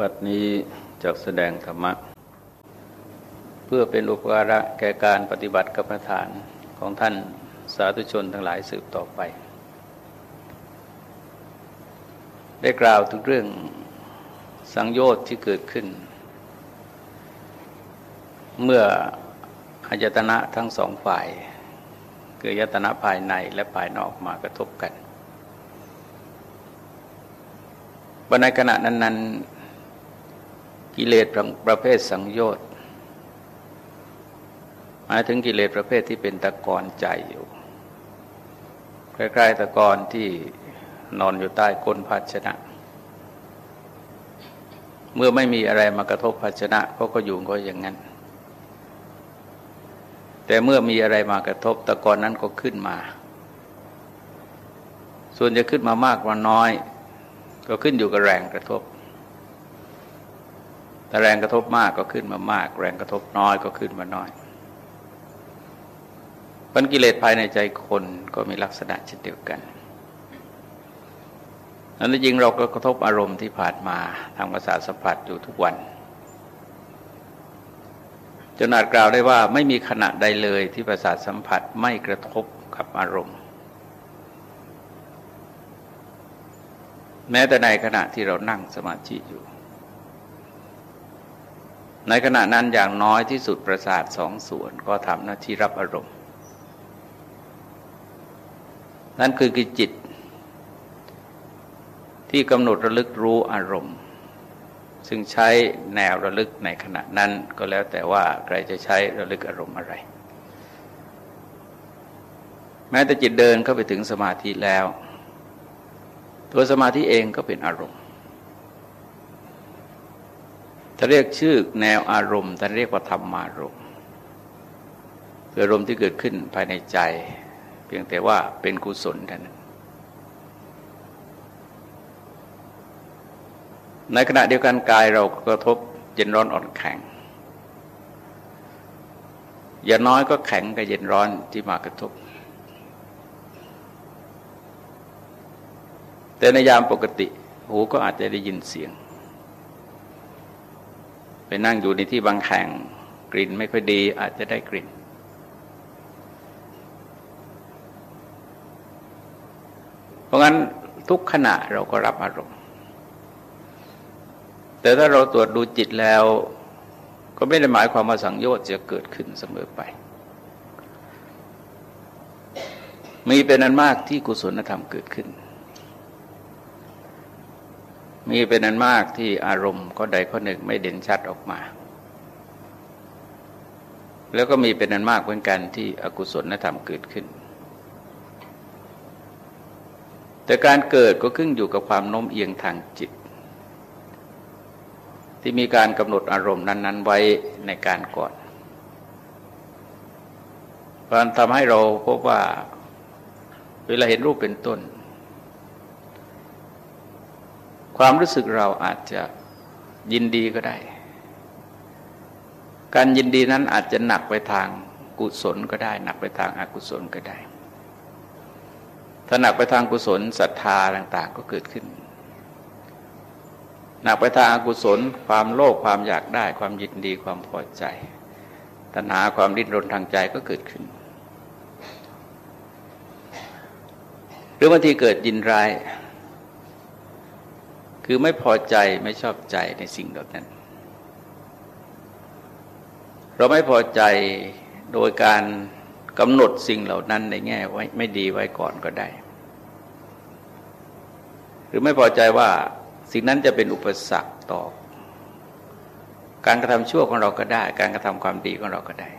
บัดนี้จะแสดงธรรมะ เพื่อเป็นอุปการะแก่การปฏิบัติกรรมฐานของท่านสาธุชนทั้งหลายสืบต่อไป ได้กล่าวถึงเรื่องสังโยชน์ที่เกิดขึ้น เมื่ออายตนะทั้งสองฝ่าย คืออายตนะภายในและภายนอกมากระทบกันบในขณะนั้นๆ กิเลสประเภทสังโยชน์หมายถึงกิเลสประเภทที่เป็นตะกอนใจอยู่ใกล้ๆตะกอนที่นอนอยู่ใต้ก้นภาชนะ เมื่อไม่มีอะไรมากระทบภาชนะเขาก็อยู่ก็อย่างนั้น แต่เมื่อมีอะไรมากระทบตะกอนนั้นก็ขึ้นมา ส่วนจะขึ้นมามากว่าน้อย ก็ขึ้นอยู่กับแรงกระทบ แต่แรงกระทบมากก็ขึ้นมามาก แรงกระทบน้อยก็ขึ้นมาน้อยปัญกิเลสภายในใจคนก็มีลักษณะเช่นเดียวกันอันนี้จริงเราก็กระทบอารมณ์ที่ผ่านมาทางภาษาสัมผัสอยู่ทุกวันจนอาจกล่าวได้ว่าไม่มีขณะใดเลยที่ประสาทสัมผัสไม่กระทบกับอารมณ์ แม้แต่ในขณะที่เรานั่งสมาธิอยู่ ในขณะนั้นอย่างน้อยที่สุดประสาทสองส่วนก็ทำหน้าที่รับอารมณ์ นั่นคือกิจิต ที่กำหนดระลึกรู้อารมณ์ ซึ่งใช้แนวระลึกในขณะนั้นก็แล้วแต่ว่าใครจะใช้ระลึกอารมณ์อะไร แม้แต่จิตเดินเข้าไปถึงสมาธิแล้ว ตัวสมาธิเองก็เป็นอารมณ์ ถ้าเรียกชื่อแนวอารมณ์ท่านเรียกว่าธรรมารมณ์คืออารมณ์ที่เกิดขึ้นภายในใจ เพียงแต่ว่าเป็นกุศลเท่านั้นในขณะเดียวกันกายเราก็กระทบเย็นร้อนอ่อนแข็ง อย่าน้อยก็แข็งกับเย็นร้อนที่มากระทบ แต่ในยามปกติ หูก็อาจจะได้ยินเสียง ไปนั่งอยู่ในที่บางแห่งกลิ่นไม่ค่อยดีอาจจะได้กลิ่น เพราะงั้นทุกขณะเราก็รับอารมณ์ แต่ถ้าเราตรวจดูจิตแล้ว ก็ไม่ได้หมายความว่าสังโยชน์จะเกิดขึ้นเสมอไป มีเป็นอันมากที่กุศลธรรมเกิดขึ้น มีเป็นอันมากที่อารมณ์ก็ใดข้อหนึ่งไม่เด่นชัดออกมา แล้วก็มีเป็นอันมากเหมือนกันที่อกุศลธรรมเกิดขึ้น แต่การเกิดก็ขึ้นอยู่กับความโน้มเอียงทางจิต ที่มีการกำหนดอารมณ์นั้น ๆ ไว้ในการก่อนการทำให้เราพบว่า เวลาเห็นรูปเป็นต้น ความรู้สึกเราอาจจะยินดีก็ได้ การยินดีนั้นอาจจะหนักไปทางกุศลก็ได้ หนักไปทางอากุศลก็ได้ ถ้าหนักไปทางกุศลศรัทธาต่างๆก็เกิดขึ้น หนักไปทางอากุศล ความโลภความอยากได้ ความยินดีความพอใจ ตัณหาความดิ้นรนทางใจก็เกิดขึ้น หรือบางทีเกิดยินร้าย คือไม่พอใจไม่ชอบใจในสิ่งเหล่านั้น เราไม่พอใจโดยการกำหนดสิ่งเหล่านั้นในแง่ไว้ไม่ดีไว้ก่อนก็ได้ หรือไม่พอใจว่าสิ่งนั้นจะเป็นอุปสรรคต่อ การกระทำชั่วของเราก็ได้ การกระทำความดีของเราก็ได้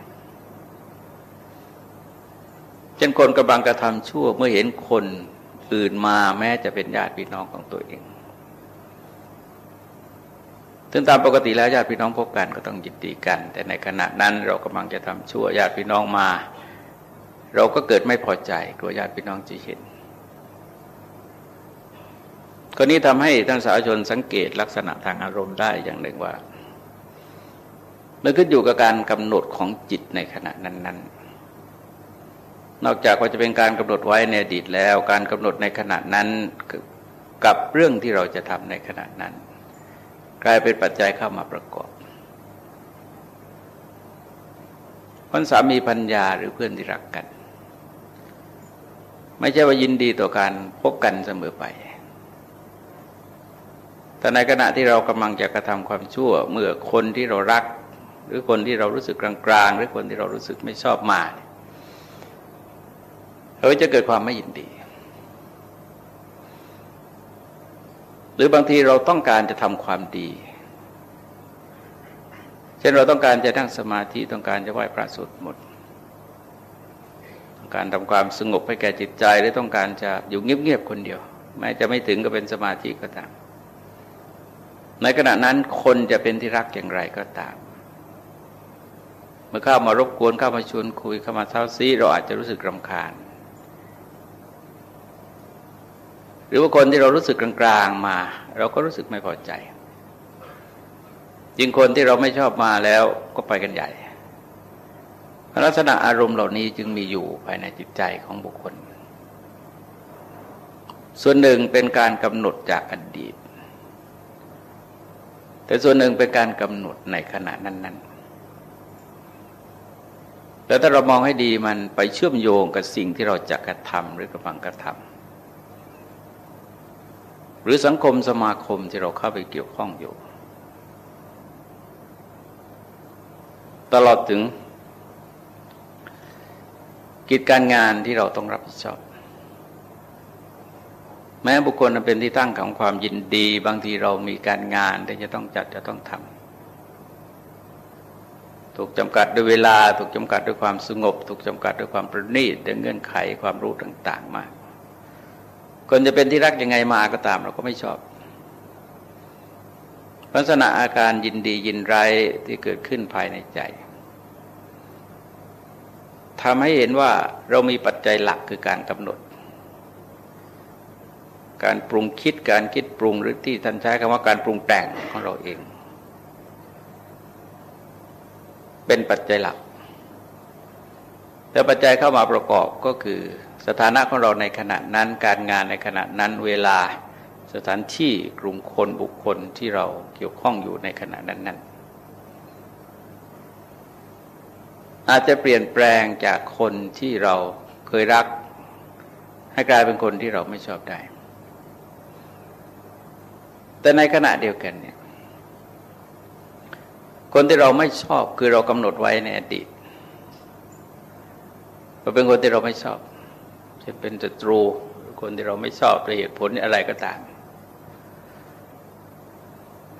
เช่นคนกำลังกระทำชั่วเมื่อเห็นคนอื่นมาแม้จะเป็นญาติพี่น้องของตัวเอง ซึ่งตามปกติแล้วญาติพี่น้องพบกันก็ต้องยินดีกัน แต่ในขณะนั้นเรากำลังจะทำชั่วญาติพี่น้องมา เราก็เกิดไม่พอใจกลัวญาติพี่น้องจะเห็นก็นี้ทำให้ท่านสาธารณชนสังเกตลักษณะทางอารมณ์ได้อย่างหนึ่งว่ามันขึ้นอยู่กับการกำหนดของจิตในขณะนั้น ๆ นอกจากว่าจะเป็นการกำหนดไว้ในอดีตแล้ว การกำหนดในขณะนั้นกับเรื่องที่เราจะทำในขณะนั้น กลายเป็นปัจจัยเข้ามาประกอบคนสามีพัญญาหรือเพื่อนที่รักกัน ไม่ใช่ว่ายินดีต่อการพบกันเสมอไป แต่ในขณะที่เรากำลังจะกระทำความชั่ว เมื่อคนที่เรารัก หรือคนที่เรารู้สึกกลางๆ หรือคนที่เรารู้สึกไม่ชอบมาเราจะเกิดความไม่ยินดี หรือบางทีเราต้องการจะทำความดี เช่นเราต้องการจะนั่งสมาธิต้องการจะไหว้พระสวดมนต์ต้องการทำความสงบให้แก่จิตใจหรือต้องการจะอยู่เงียบๆคนเดียว แม้จะไม่ถึงก็เป็นสมาธิก็ตาม ในขณะนั้นคนจะเป็นที่รักอย่างไรก็ตาม เมื่อเข้ามารบกวนเข้ามาชวนคุยเข้ามาเท้าซีเราอาจจะรู้สึกรำคาญ หรือว่าคนที่เรารู้สึกกลางๆมา เราก็รู้สึกไม่พอใจยิ่งคนที่เราไม่ชอบมาแล้วก็ไปกันใหญ่ลักษณะอารมณ์เหล่านี้จึงมีอยู่ภายในจิตใจของบุคคล ส่วนหนึ่งเป็นการกำหนดจากอดีต แต่ส่วนหนึ่งเป็นการกำหนดในขณะนั้น ๆ แล้วถ้าเรามองให้ดีมันไปเชื่อมโยงกับสิ่งที่เราจะกระทำหรือกำลังกระทำ หรือสังคมสมาคมที่เราเข้าไปเกี่ยวข้องอยู่ ตลอดถึง กิจการงานที่เราต้องรับผิดชอบ แม้บุคคลเป็นที่ตั้งของความยินดี บางทีเรามีการงานที่จะต้องจัดจะต้องทำถูกจำกัดด้วยเวลา ถูกจำกัดด้วยความสงบ ถูกจำกัดด้วยความประณีตด้วยเงื่อนไขความรู้ต่าง ๆ มาก คนจะเป็นที่รักยังไงมาก็ตาม เราก็ไม่ชอบ ลักษณะอาการยินดียินร้ายที่เกิดขึ้นภายในใจทำให้เห็นว่าเรามีปัจจัยหลักคือการกำหนด การปรุงคิดการคิดปรุงหรือที่ท่านใช้คำว่าการปรุงแต่งของเราเอง เป็นปัจจัยหลัก แต่ปัจจัยเข้ามาประกอบก็คือ สถานะของเราในขณะนั้นการงานในขณะนั้นเวลาสถานที่กลุ่มคนบุคคลที่เราเกี่ยวข้องอยู่ในขณะนั้นนั้นอาจจะเปลี่ยนแปลงจากคนที่เราเคยรัก ให้กลายเป็นคนที่เราไม่ชอบได้ แต่ในขณะเดียวกันเนี่ย คนที่เราไม่ชอบคือเรากำหนดไว้ในอดีตเราเป็นคนที่เราไม่ชอบ จะเป็นศัตรู คนที่เราไม่ชอบด้วยเหตุผลอะไรก็ตาม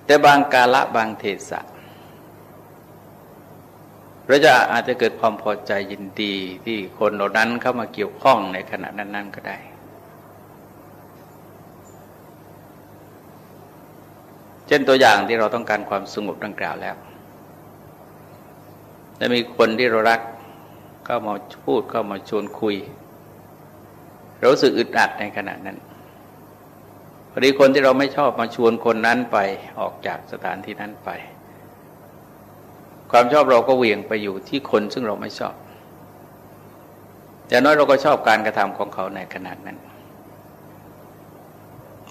แต่บางกาละบางเทศะเราจะอาจจะเกิดความพอใจยินดีที่คนเหล่านั้นเข้ามาเกี่ยวข้องในขณะนั้น ๆ ก็ได้ เช่นตัวอย่างที่เราต้องการความสงบดังกล่าวแล้วและมีคนที่เรารักเข้ามาพูดเข้ามาชวนคุย ราสึกอึดอัดในขณะนั้นพอดีคนที่เราไม่ชอบมาชวนคนนั้นไปออกจากสถานที่นั้นไป ความชอบเราก็เวียงไปอยู่ที่คนซึ่งเราไม่ชอบอย่างน้อยเราก็ชอบการกระทำของเขาในขนาดนั้น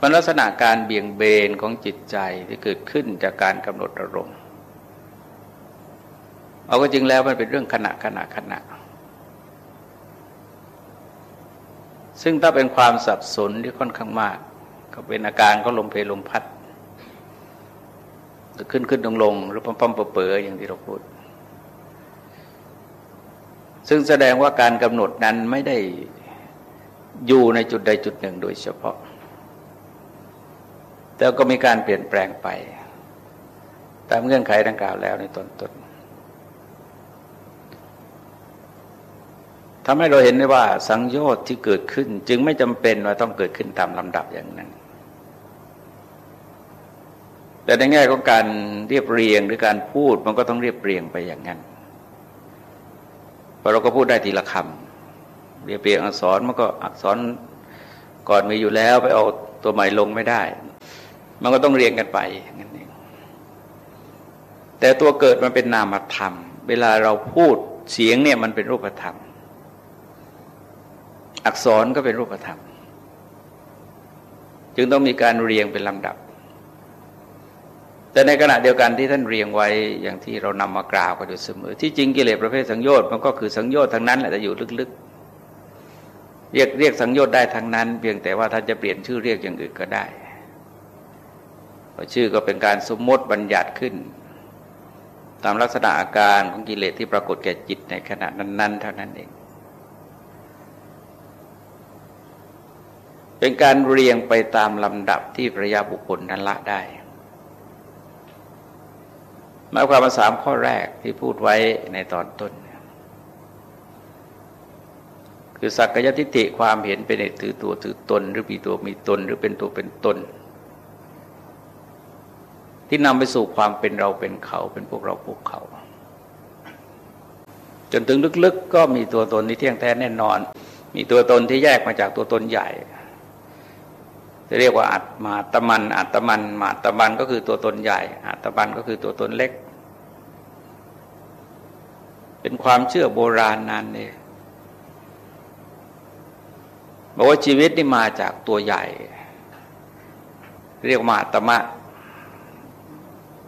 มันลักษณะการเบี่ยงเบนของจิตใจที่เกิดขึ้นจากการกำหนดอารมณ์เอาก็จริงแล้วมันเป็นเรื่องขณะขณะขณะ ซึ่งถ้าเป็นความสับสนที่ค่อนข้างมาก ก็เป็นอาการก็ลมเพลลมพัดขึ้นขึ้นลงลงหรือปั๊มปั๊มเป๋ออย่างที่เราพูด ซึ่งแสดงว่าการกำหนดนั้นไม่ได้อยู่ในจุดใดจุดหนึ่งโดยเฉพาะ แต่ก็มีการเปลี่ยนแปลงไป ตามเงื่อนไขดังกล่าวแล้วในตอนต้น ทำให้เราเห็นได้ว่าสังโยชน์ที่เกิดขึ้น จึงไม่จำเป็นว่าต้องเกิดขึ้นตามลำดับอย่างนั้น แต่ในแง่ของการเรียบเรียงหรือการพูดมันก็ต้องเรียบเรียงไปอย่างนั้นพอเราก็พูดได้ทีละคำเรียบเรียงอักษรมันก็อักษรก่อนมีอยู่แล้วไปเอาตัวใหม่ลงไม่ได้ มันก็ต้องเรียงกันไปงั้นเองแต่ตัวเกิดมันเป็นนามธรรม เวลาเราพูดเสียงเนี่ยมันเป็นรูปธรรม อักษรก็เป็นรูปธรรม จึงต้องมีการเรียงเป็นลำดับ แต่ในขณะเดียวกันที่ท่านเรียงไว้อย่างที่เรานำมากล่าวกันอยู่เสมอ ที่จริงกิเลสประเภทสังโยชน์มันก็คือสังโยชน์ทั้งนั้นแหละแต่อยู่ลึกๆ เรียกเรียกสังโยชน์ได้ทั้งนั้น เพียงแต่ว่าท่านจะเปลี่ยนชื่อเรียกอย่างอื่นก็ได้ชื่อก็เป็นการสมมติบัญญัติขึ้น ตามลักษณะอาการของกิเลสที่ปรากฏแก่จิตในขณะนั้น ๆ เท่านั้นเอง เป็นการเรียงไปตามลำดับที่พระยาบุคคลนั้นละได้หมายความว่าสามข้อแรกที่พูดไว้ในตอนต้น คือสักกายทิฏฐิความเห็นเป็นเอกถือตัวถือตน หรือมีตัวมีตน หรือเป็นตัวเป็นตน ที่นำไปสู่ความเป็นเราเป็นเขาเป็นพวกเราพวกเขา จนถึงลึกๆก็มีตัวตนที่เที่ยงแท้แน่นอน มีตัวตนที่แยกมาจากตัวตนใหญ่ เรียกว่าอัตมาตมัน อัตมันมาตมันก็คือตัวตนใหญ่ อัตมันก็คือตัวตนเล็ก เป็นความเชื่อโบราณนั้นเนี่ยบอกว่าชีวิตนี่มาจากตัวใหญ่ เรียกมาตมะ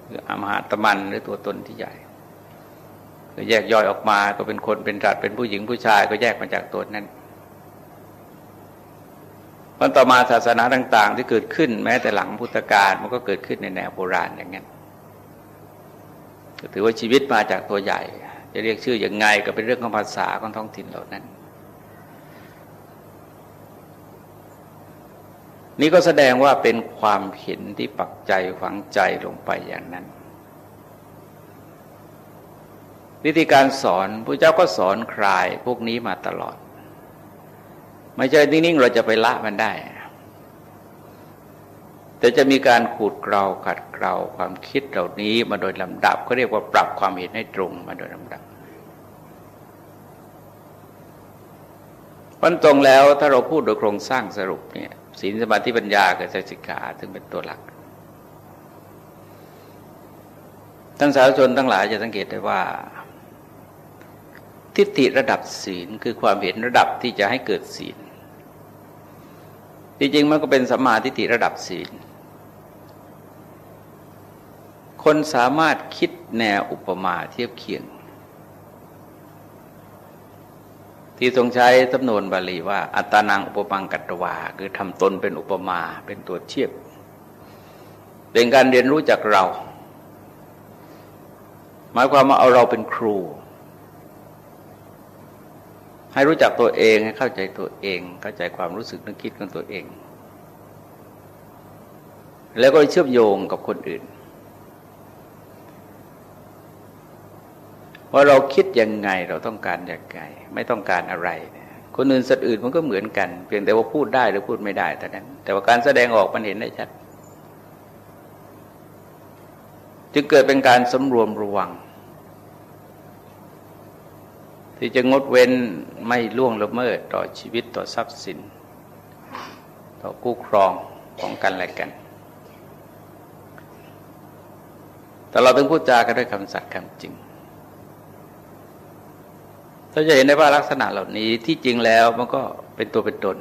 หรืออมหาตมันหรือตัวตนที่ใหญ่แยกย่อยออกมาก็เป็นคนเป็นสัตว์เป็นผู้หญิงผู้ชายก็แยกมาจากตัวนั้น มันต่อมาศาสนาต่าง ๆ ที่เกิดขึ้น แม้แต่หลังพุทธกาลมันก็เกิดขึ้นในแนวโบราณอย่างนั้นถือว่าชีวิตมาจากตัวใหญ่ จะเรียกชื่ออย่างไงก็เป็นเรื่องของภาษาของท้องถิ่นเหล่านั้น นี่ก็แสดงว่าเป็นความเห็นที่ปักใจฝังใจลงไปอย่างนั้น วิธีการสอนพระเจ้าก็สอนคลายพวกนี้มาตลอด ไม่ใช่นิ่งๆเราจะไปละมันได้ แต่จะมีการขูดเกลาขัดเกลาความคิดเหล่านี้มาโดยลำดับก็เรียกว่าปรับความเห็นให้ตรงมาโดยลำดับมันตรงแล้วถ้าเราพูดโดยโครงสร้างสรุปเนี่ยศีลสมาธิปัญญากับใจสิกขาถึงเป็นตัวหลักท่านสาธารณชนทั้งหลายจะสังเกตได้ว่า ทิฏฐิระดับศีลคือความเห็นระดับที่จะให้เกิดศีล จริงๆมันก็เป็นสัมมาทิฏฐิระดับศีล คนสามารถคิดแนวอุปมาเทียบเคียง ที่ทรงใช้สำนวนบาลีว่า อัตานังอุปมังกัตวา คือทำตนเป็นอุปมาเป็นตัวเทียบ เป็นการเรียนรู้จากเรา หมายความว่าเอาเราเป็นครู ให้รู้จักตัวเองให้เข้าใจตัวเอง เข้าใจความรู้สึกนึกคิดของตัวเอง แล้วก็เชื่อมโยงกับคนอื่นว่าเราคิดยังไงเราต้องการอย่างไรไม่ต้องการอะไร คนอื่นสัตว์อื่นมันก็เหมือนกัน เพียงแต่ว่าพูดได้หรือพูดไม่ได้แต่นั้น แต่ว่าการแสดงออกมันเห็นได้ชัดจึงเกิดเป็นการสำรวมระวัง ที่จะงดเว้นไม่ล่วงละเมิดต่อชีวิตต่อทรัพย์สิน ต่อกู้ครองของกันและกัน แต่เราต้องพูดจากันด้วยคำสัตย์คำจริงเราจะเห็นได้ว่าลักษณะเหล่านี้ที่จริงแล้วมันก็เป็นตัวเป็นตน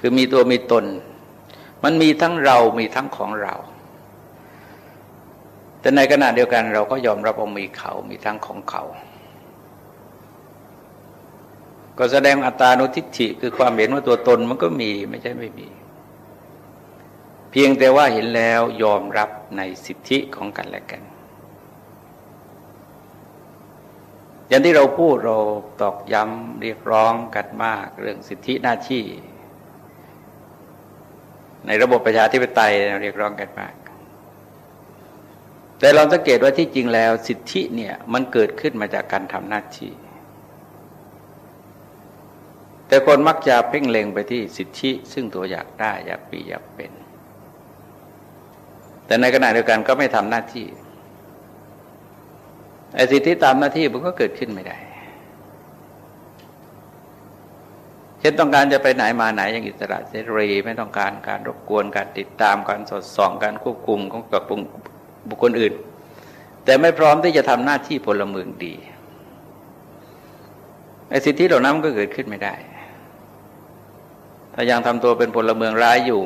คือมีตัวมีตน มันมีทั้งเรา มีทั้งของเรา แต่ในขณะเดียวกันเราก็ยอมรับว่ามีเขา มีทั้งของเขา ก็แสดงอัตานุทิฏฐิคือความเห็นว่าตัวตนมันก็มีไม่ใช่ไม่มี เพียงแต่ว่าเห็นแล้วยอมรับในสิทธิของกันและกัน อย่างที่เราพูดเราตอกย้ำเรียกร้องกันมากเรื่องสิทธิหน้าที่ ในระบบประชาธิปไตยเรียกร้องกันมาก แต่เราสังเกตว่าที่จริงแล้วสิทธิเนี่ยมันเกิดขึ้นมาจากการทำหน้าที่ แต่คนมักจะเพ่งเล็งไปที่สิทธิ ซึ่งตัวอยากได้อยากปีอยากเป็น แต่ในขณะเดียวกันก็ไม่ทำหน้าที่ไอ้สิทธิตามหน้าที่มันก็เกิดขึ้นไม่ได้ เช่นต้องการจะไปไหนมาไหนอย่างอิสระเสรีไม่ต้องการการรบกวนการติดตามการสอดส่องการควบคุมของกับบุคคลอื่น แต่ไม่พร้อมที่จะทำหน้าที่พลเมืองดีไอ้สิทธิเหล่านั้นก็เกิดขึ้นไม่ได้ ถ้ายังทำตัวเป็นพลเมืองร้ายอยู่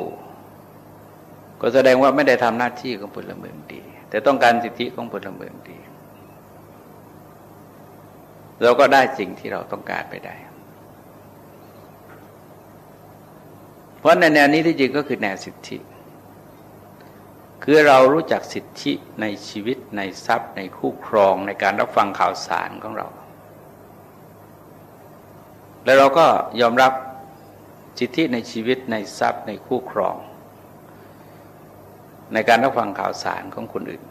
ก็แสดงว่าไม่ได้ทำหน้าที่ของพลเมืองดี แต่ต้องการสิทธิของพลเมืองดี เราก็ได้สิ่งที่เราต้องการไปได้ เพราะในแนวนี้ที่จริงก็คือแนวสิทธิ คือเรารู้จักสิทธิในชีวิตในทรัพย์ ในคู่ครองในการรับฟังข่าวสารของเรา แล้วเราก็ยอมรับ สิทธิในชีวิตในทรัพย์ในคู่ครอง ในการรับฟังข่าวสารของคนอื่น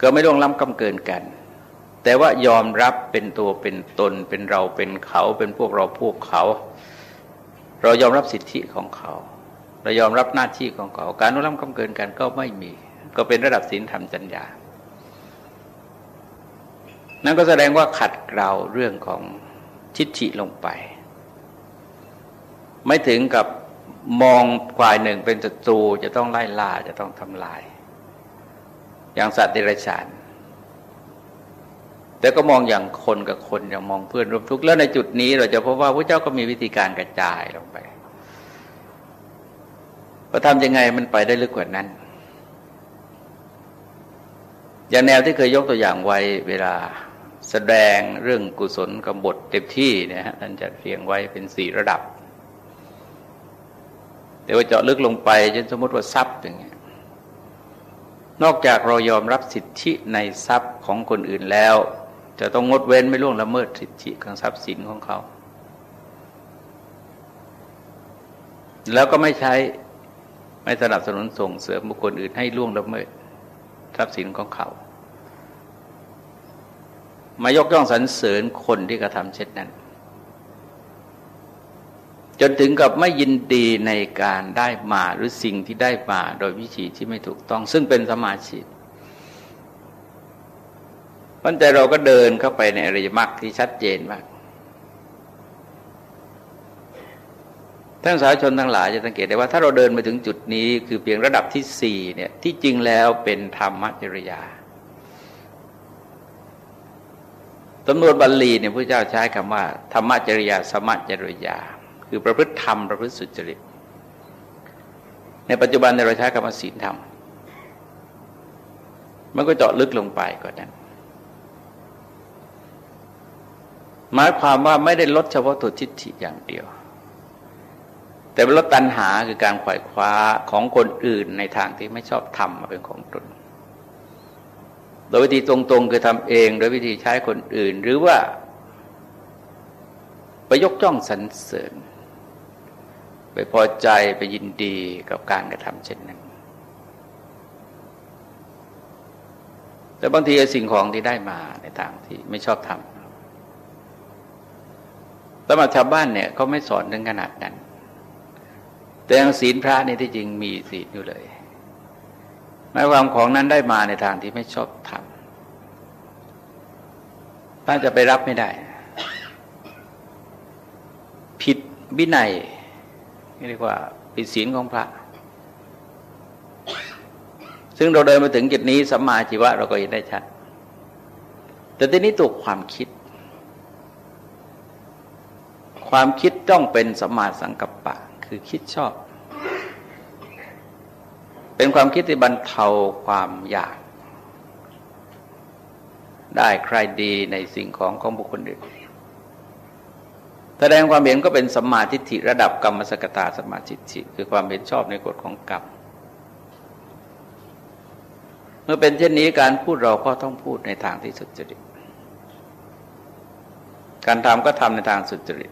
ก็ไม่ต้องล้ำกำเกินกัน แต่ว่ายอมรับเป็นตัวเป็นตนเป็นเราเป็นเขาเป็นพวกเราพวกเขา เรายอมรับสิทธิของเขา เรายอมรับหน้าที่ของเขา การล้ำกำเกินกันก็ไม่มี ก็เป็นระดับศีลธรรมจัญญานั่นก็แสดงว่าขัดเกลาเรื่องของทิฏฐิลงไป ไม่ถึงกับมองฝ่ายหนึ่งเป็นศัตรูจะต้องไล่ล่าจะต้องทำลาย อย่างสัตว์เดรัจฉาน แต่ก็มองอย่างคนกับคนอย่างมองเพื่อนร่วมทุกข์แล้วในจุดนี้เราจะพบว่าพระเจ้าก็มีวิธีการกระจายลงไปว่าทำยังไงมันไปได้ลึกกว่านั้น อย่างแนวที่เคยยกตัวอย่างไว้เวลาแสดงเรื่องกุศลกบฏเต็มที่เนี่ยฮะท่านจะเรียงไว้เป็นสี่ระดับ แต่ว่าเจาะลึกลงไปจนสมมติว่าทรัพย์อย่างเงี้ยนอกจากเรายอมรับสิทธิในทรัพย์ของคนอื่นแล้ว จะต้องงดเว้นไม่ล่วงละเมิดสิทธิของทรัพย์สินของเขา แล้วก็ไม่ใช้ไม่สนับสนุนส่งเสริมบุคคลอื่นให้ล่วงละเมิดทรัพย์สินของเขา มายกย่องสรรเสริญคนที่กระทำเช่นนั้น จนถึงกับไม่ยินดีในการได้มาหรือสิ่งที่ได้มาโดยวิธีที่ไม่ถูกต้อง ซึ่งเป็นสมาชิกพันใจเราก็เดินเข้าไปในอริยมรรคที่ชัดเจนมากท่านสาธชนทั้งหลายจะสังเกตได้ว่าถ้าเราเดินมาถึงจุดนี้คือเพียงระดับที่สี่เนี่ยที่จริงแล้วเป็นธรรมจริยาตำนวนบาลีเนี่ยพระเจ้าใช้คำว่า ธรรมจริยาสมจริยา คือประพฤติธรรมประพฤติสุจริต ในปัจจุบันเราใช้คำว่าศีลธรรม มันก็เจาะลึกลงไปกว่านั้นหมายความว่าไม่ได้ลดเฉพาะตัวทิฏฐิอย่างเดียว แต่ลดตัณหาคือการขวายคว้าของคนอื่นในทางที่ไม่ชอบทำมาเป็นของตนโดยวิธีตรงๆคือทำเองโดยวิธีใช้คนอื่นหรือว่าไปยกจ้องสรรเสริญ ไปพอใจไปยินดีกับการกระทำเช่นนั้น แต่บางทีสิ่งของที่ได้มาในทางที่ไม่ชอบทำสำหรับชาวบ้านเนี่ยเขาไม่สอนถึงขนาดนั้น แต่ยังศีลพระนี่ที่จริงมีศีลอยู่เลยหมายความของนั้นได้มาในทางที่ไม่ชอบทำถ้าจะไปรับไม่ได้ ผิดวินัย เรียกว่าผิดศีลของพระ ซึ่งเราเดินมาถึงจุดนี้สัมมาชีวะเราก็เห็นได้ชัด แต่ทีนี้ตัวความคิด ความคิดต้องเป็นสัมมาสังกัปปะ คือคิดชอบ เป็นความคิดที่บรรเทาความอยาก ได้ใครดีในสิ่งของของบุคคลอื่น แสดงความเห็นก็เป็นสัมมาทิฏฐิระดับกรรมสกตาสัมมาทิฏฐิคือความเห็นชอบในกฎของกรรมเมื่อเป็นเช่นนี้การพูดเราก็ต้องพูดในทางที่สุจริต การทำก็ทำในทางสุจริต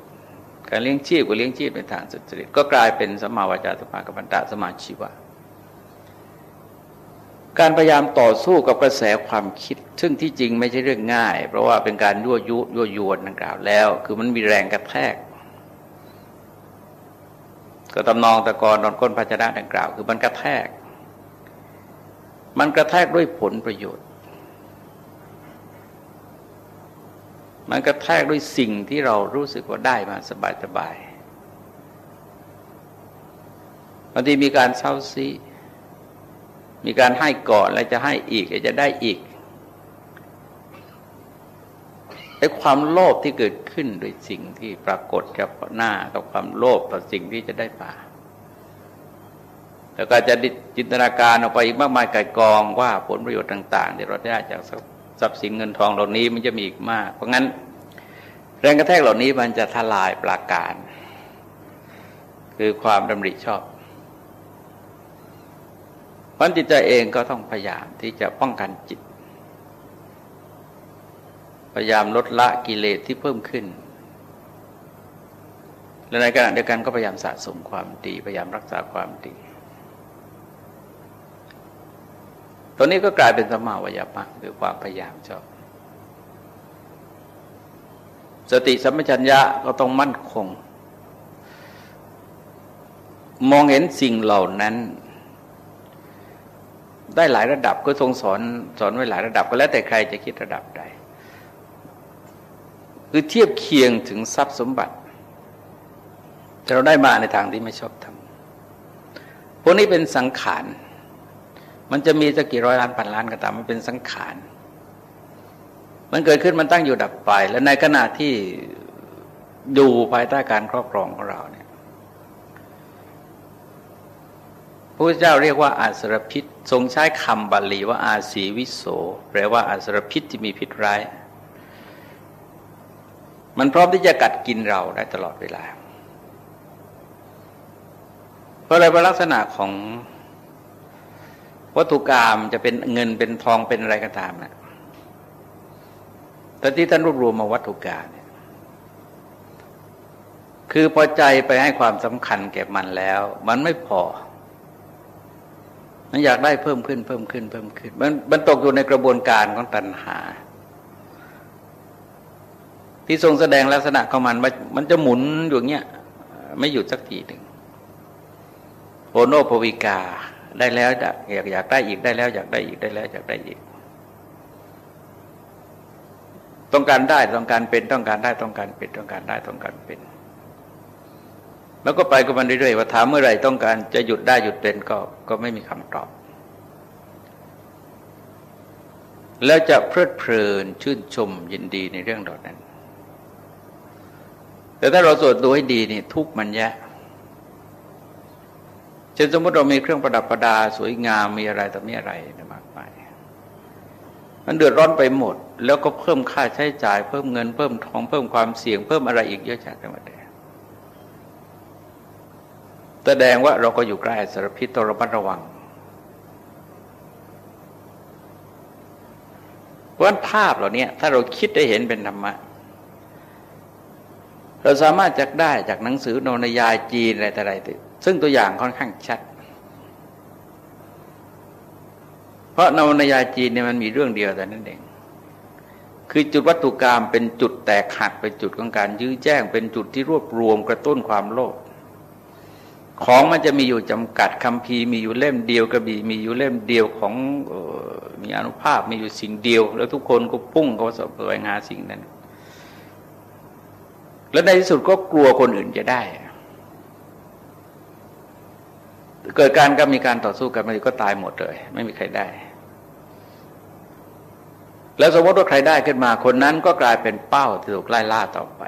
การเลี้ยงชีพก็เลี้ยงชีพในทางสุจริต ก็กลายเป็นสัมมาวาจาสมากัมมันตะสมาชีวะ การพยายามต่อสู้กับกระแสความคิด ซึ่งที่จริงไม่ใช่เรื่องง่าย เพราะว่าเป็นการยั่วยุยั่วยวนดังกล่าวแล้ว คือมันมีแรงกระแทก ก็ตำนองตะกอนนอนก้นภาชนะดังกล่าว คือมันกระแทก มันกระแทกด้วยผลประโยชน์ มันกระแทกด้วยสิ่งที่เรารู้สึกว่าได้มาสบายสบายบางทีมีการเศร้าซี มีการให้ก่อนแล้วจะให้อีกจะได้อีกไอ้ความโลภที่เกิดขึ้นโดยสิ่งที่ปรากฏกับหน้ากับความโลภต่อสิ่งที่จะได้มาแล้วก็จะจินตนาการออกไปอีกมากมายไก่กองว่าผลประโยชน์ต่างๆที่เราได้จากทรัพย์สินเงินทองเหล่านี้มันจะมีอีกมาก เพราะงั้น แรงกระแทกเหล่านี้มันจะทลายปราการ คือความดำริชอบ พราะจิตใจเองก็ต้องพยายามที่จะป้องกันจิต พยายามลดละกิเลสที่เพิ่มขึ้น และในขณะเดียวกันก็พยายามสะสมความดี พยายามรักษาความดีตัวนี้ก็กลายเป็นสมาวิยามะคือความพยายามชอบสติสัมปชัญญะก็ต้องมั่นคง มองเห็นสิ่งเหล่านั้น ได้หลายระดับก็ทรงสอนสอนไว้หลายระดับก็แล้วแต่ใครจะคิดระดับใดคือเทียบเคียงถึงทรัพย์สมบัติแต่เราได้มาในทางที่ไม่ชอบทำพวกนี้เป็นสังขาร มันจะมีสักกี่ร้อยล้านพันล้านก็ตามมันเป็นสังขาร มันเกิดขึ้นมันตั้งอยู่ดับไป แล้วในขณะที่อยู่ภายใต้การครอบครองของเราเนี่ย พระพุทธเจ้าเรียกว่าอาสรพิษ ทรงใช้คำบาลีว่าอาศีวิโส แปลว่าอาสรพิษที่มีพิษร้าย มันพร้อมที่จะกัดกินเราได้ตลอดเวลา เพราะอะไรเป็นลักษณะของวัตถุกรรมจะเป็นเงินเป็นทองเป็นอะไรก็ตามนะแต่ที่ท่านรวบรวมมาวัตถุกรรมเนี่ยคือพอใจไปให้ความสำคัญแก่มันแล้ว มันไม่พอ มันอยากได้เพิ่มขึ้นเพิ่มขึ้นเพิ่มขึ้นมันมันตกอยู่ในกระบวนการของตัณหา ที่ทรงแสดงลักษณะของมันมันจะหมุนอยู่เงี้ยไม่หยุดสักทีหนึ่งโอโนโพวิกาได้แล้วอยากอยากได้อีกได้แล้ว อยากได้อีกได้แล้วอยากได้อีก ต้องการได้ต้องการเป็นต้องการได้ต้องการเป็นต้องการได้ต้องการเป็น แล้วก็ไปกับมันเรื่อยๆว่าถามเมื่อไหร่ต้องการจะหยุดได้หยุดเป็นก็ก็ไม่มีคำตอบ แล้วจะเพลิดเพลินชื่นชมยินดีในเรื่องดอกนั้น แต่ถ้าเราสวดดูให้ดีนี่ทุกมันแย่เช่นสมมติเรามีเครื่องประดับประดา สวยงามมีอะไรต่อมีอะไรมากมายมันเดือดร้อนไปหมด แล้วก็เพิ่มค่าใช้จ่าย เพิ่มเงินเพิ่มทองเพิ่มความเสี่ยงเพิ่มอะไรอีกเยอะแยะไปหมด แสดงว่าเราก็อยู่ใกล้สารพิษต้องระมัดระวัง เพราะภาพเหล่านี้ถ้าเราคิดได้เห็นเป็นธรรมะ เราสามารถจักได้จากหนังสือโนนยายจีนอะไรแต่อะไรซึ่งตัวอย่างค่อนข้างชัด เพราะนวนยายจีนเนี่ยมันมีเรื่องเดียวแต่นั้นเองคือจุดวัตถุกรรมเป็นจุดแตกหักเป็นจุดของการยื้อแจ้ง เป็นจุดที่รวบรวมกระตุ้นความโลภ ของมันจะมีอยู่จำกัดคำพีมีอยู่เล่มเดียวกระบี่มีอยู่เล่มเดียวของมีอนุภาพมีอยู่สิ่งเดียว แล้วทุกคนก็พุ่งเขาสอบแสวงหาสิ่งนั้น แล้วในที่สุดก็กลัวคนอื่นจะได้ เกิดการก็มีการต่อสู้กันมันก็ตายหมดเลย ไม่มีใครได้ แล้วสมมติว่าใครได้ขึ้นมาคนนั้นก็กลายเป็นเป้าที่ถูกไล่ล่าต่อไป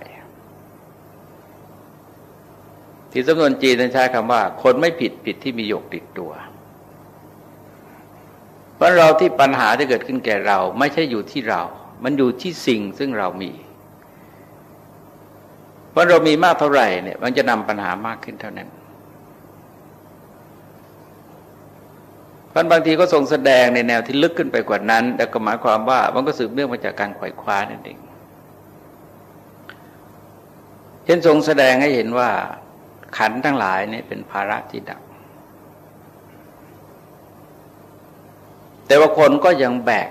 ที่สำนวนจีนใช้คำว่า คนไม่ผิดผิดที่มีหยกติดตัว เพราะเราที่ปัญหาที่เกิดขึ้นแก่เรา ไม่ใช่อยู่ที่เรา มันอยู่ที่สิ่งซึ่งเรามีเพราะเรามีมากเท่าไหร่เนี่ย มันจะนำปัญหามากขึ้นเท่านั้นพันบางทีก็ทรงแสดงในแนวที่ลึกขึ้นไปกว่านั้น แต่ก็หมายความว่ามันก็สืบเนื่องมาจากการไขว่คว้านั่นเอง เช่นทรงแสดงให้เห็นว่า ขันทั้งหลายนี่เป็นภาระที่ดับแต่ว่าคนก็ยังแบก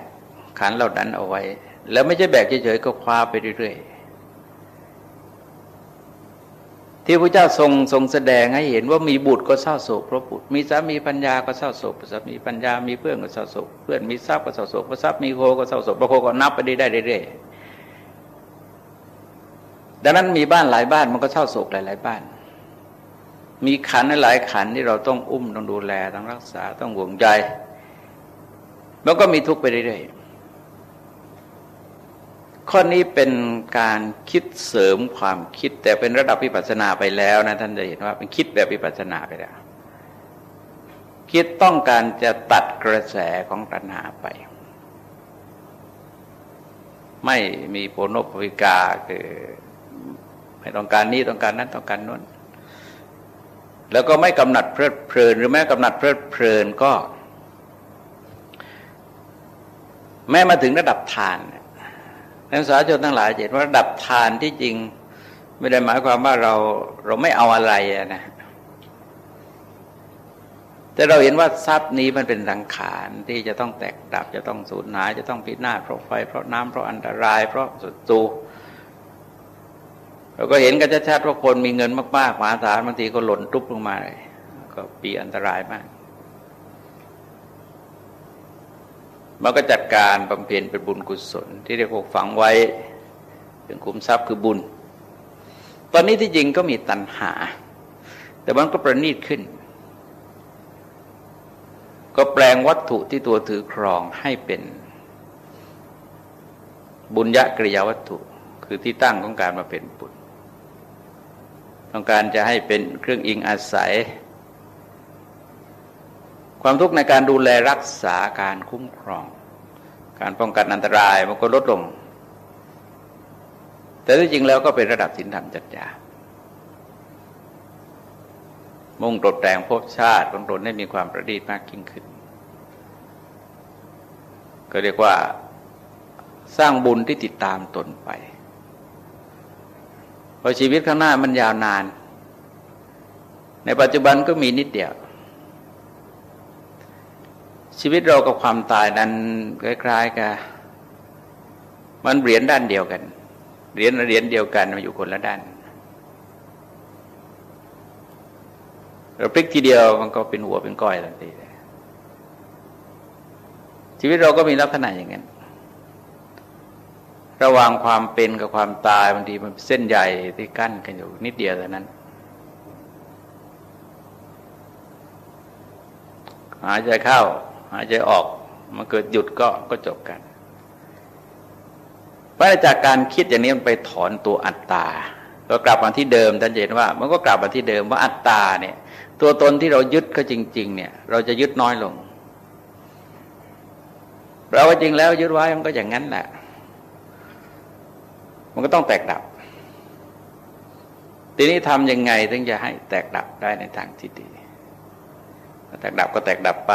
ขันเหล่านั้นเอาไว้ แล้วไม่ใช่แบกเฉยๆก็คว้าไปเรื่อยๆที่พระเจ้าทรงทรงแสดงให้เห็นว่ามีบุตรก็เศร้าโศกเพราะบุตรมีสามีปัญญาก็เศร้าโศกสามีปัญญามีเพื่อนก็เศร้าโศกเพื่อนมีทรัพย์ก็เศร้าโศกทรัพย์มีโคก็เศร้าโศกพระโคก็นับไปได้เรื่อยๆดังนั้นมีบ้านหลายบ้านมันก็เศร้าโศกหลายๆบ้าน มีขันหลายขันที่เราต้องอุ้มต้องดูแลต้องรักษาต้องห่วงใยแล้วก็มีทุกข์ไปเรื่อยๆข้อนี้เป็นการคิดเสริมความคิดแต่เป็นระดับวิปัสสนาไปแล้วนะท่านจะเห็นว่าเป็นคิดแบบวิปัสสนาไปแล้วคิดต้องการจะตัดกระแสของตัณหาไป ไม่มีโพนปวิกาคือไม่ต้องการนี้ต้องการนั้นต้องการนู้น แล้วก็ไม่กำหนัดเพลิดเพลิน หรือแม้กำหนัดเพลิดเพลินก็ แม้มาถึงระดับทานนักศึกษาชนทั้งหลายเห็นว่าระดับทานที่จริง ไม่ได้หมายความว่าเราเราไม่เอาอะไรนะ แต่เราเห็นว่าทรัพย์นี้มันเป็นสังขารที่จะต้องแตกดับจะต้องสูญหาย จะต้องพินาศเพราะไฟเพราะน้ำเพราะอันตราย เพราะศัตรู เราก็เห็นกันชัดๆว่าคนมีเงินมากๆมหาศาลบางทีก็หล่นทุบลงมาเลยก็ปีอันตรายมากมันก็จัดการบำเพ็ญเป็นบุญกุศล ที่เรียกว่าฝังไว้เป็นคุ้มทรัพย์คือบุญ ตอนนี้ที่จริงก็มีตัณหา แต่มันก็ประณีตขึ้น ก็แปลงวัตถุที่ตัวถือครองให้เป็น บุญยะกริยาวัตถุ คือที่ตั้งของการมาเป็นบุญ ต้องการจะให้เป็นเครื่องอิงอาศัย ความทุกข์ในการดูแลรักษาการคุ้มครอง การป้องกันอันตรายมันก็ลดลง แต่ที่จริงแล้วก็เป็นระดับสินธรรมจัดยามุ่งตดแต่งภพชาติของตนให้มีความประดีตมากยิ่งขึ้น ก็เรียกว่าสร้างบุญที่ติดตามตนไป พอชีวิตข้างหน้ามันยาวนาน ในปัจจุบันก็มีนิดเดียว ชีวิตเรากับความตายนั้นคล้ายๆกับมันเหรียญด้านเดียวกันเหรียญเหรียญเดียวกันมาอยู่คนละด้านเราพลิกทีเดียวมันก็เป็นหัวเป็นก้อยทันทีชีวิตเราก็มีลักษณะอย่างนั้น ระหว่างความเป็นกับความตายบางทีมันเส้นใหญ่ที่กั้นกันอยู่นิดเดียวเท่านั้น หายใจเข้า หายใจออกมันเกิดหยุดก็ก็จบกันเพราะจากการคิดอย่างนี้มันไปถอนตัวอัตตาก็กลับมาที่เดิมท่านเห็นว่า มันก็กลับมาที่เดิมว่าอัตตาเนี่ย ตัวตนที่เรายึดก็จริง ๆ เนี่ย เราจะยึดน้อยลงเราจริงแล้วยึดไว้มันก็อย่างนั้นแหละ มันก็ต้องแตกดับ ทีนี้ทำยังไงถึงจะให้แตกดับได้ในทางที่ดีแตกดับก็แตกดับไป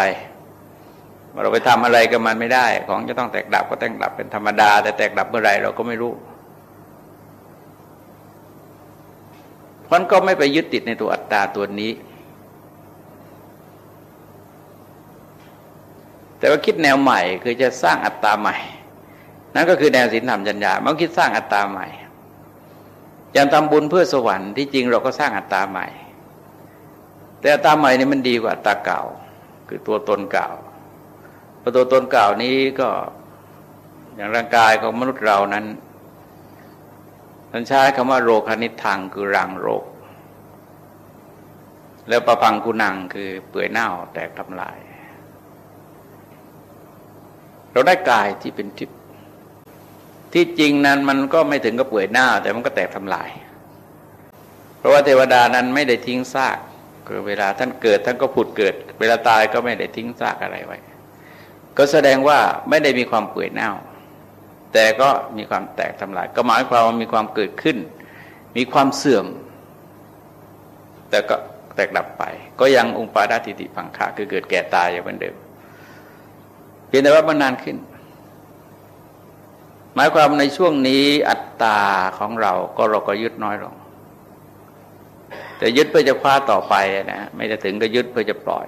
เราไปทำอะไรกับมันไม่ได้ ของจะต้องแตกดับก็แตกดับเป็นธรรมดา แต่แตกดับเมื่อไรเราก็ไม่รู้เพราะก็ไม่ไปยึดติดในตัวอัตตาตัวนี้ แต่ว่าคิดแนวใหม่คือจะสร้างอัตตาใหม่ นั่นก็คือแนวศีลธรรมจัญญามันคิดสร้างอัตตาใหม่อย่างทำบุญเพื่อสวรรค์ที่จริงเราก็สร้างอัตตาใหม่ แต่อัตตาใหม่นี่มันดีกว่าอัตตาเก่า คือตัวตนเก่าพระตัวตนเก่านี้ก็อย่างร่างกายของมนุษย์เรานั้นท่านใช้คำว่าโรคณิทังคือรังโรค แล้วประพังกุนังคือเปื่อยเน่าแตกทำลาย เราได้กายที่เป็นทิพย ที่จริงนั้นมันก็ไม่ถึงกับเปื่อยหน้า แต่มันก็แตกทำลาย เพราะว่าเทวดานั้นไม่ได้ทิ้งซากคือเวลาท่านเกิดท่านก็ผุดเกิด เวลาตายก็ไม่ได้ทิ้งซากอะไรไว้ ก็แสดงว่าไม่ได้มีความเปื่อยเน่า แต่ก็มีความแตกทำลาย ก็หมายความว่ามีความเกิดขึ้น มีความเสื่อม แต่ก็แตกดับไป ก็ยังองค์ปาดาติติพังคะคือเกิดแก่ตายอย่างเหมือนเดิมเพียงแต่ว่ามันนานขึ้น หมายความในช่วงนี้อัตตาของเราก็เราก็ยึดน้อยลง แต่ยึดเพื่อจะคว้าต่อไปนะไม่ได้ถึงก็ยึดเพื่อจะปล่อย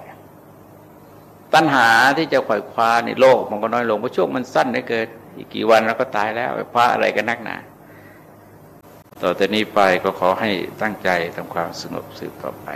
ตัณหาที่จะคอยคว้าในโลกมันก็น้อยลงเพราะช่วงมันสั้นได้เกิด อีกกี่วันเราก็ตายแล้วไปคว้าอะไรกันนักหนาต่อแต่นี้ไปก็ขอให้ตั้งใจทำความสงบสืบต่อไป